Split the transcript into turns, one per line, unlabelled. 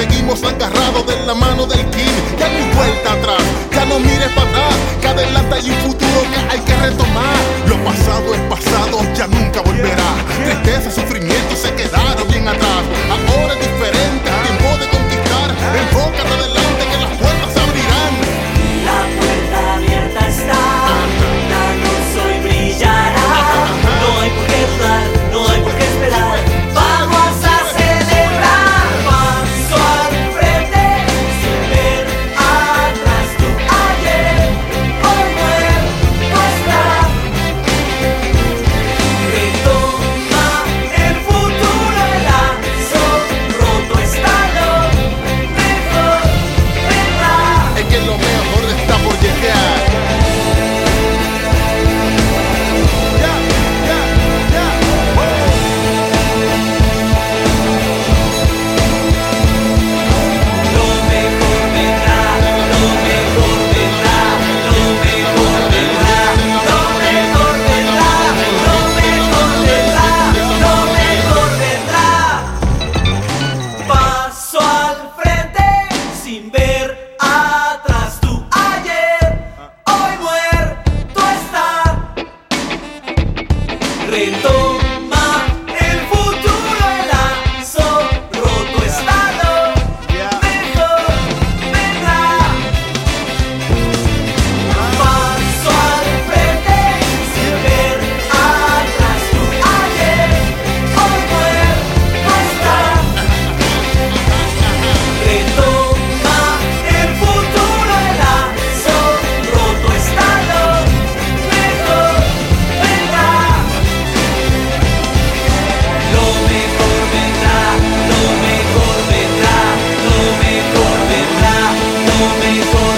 seguimos agarrados de la mano del King. Ya no hay vuelta atrás, ya no mires para atrás. Que adelante hay un futuro que hay que retomar. Lo pasado es pasado, ya nunca volverá. Tristeza, sufrimiento se quedaron
mejor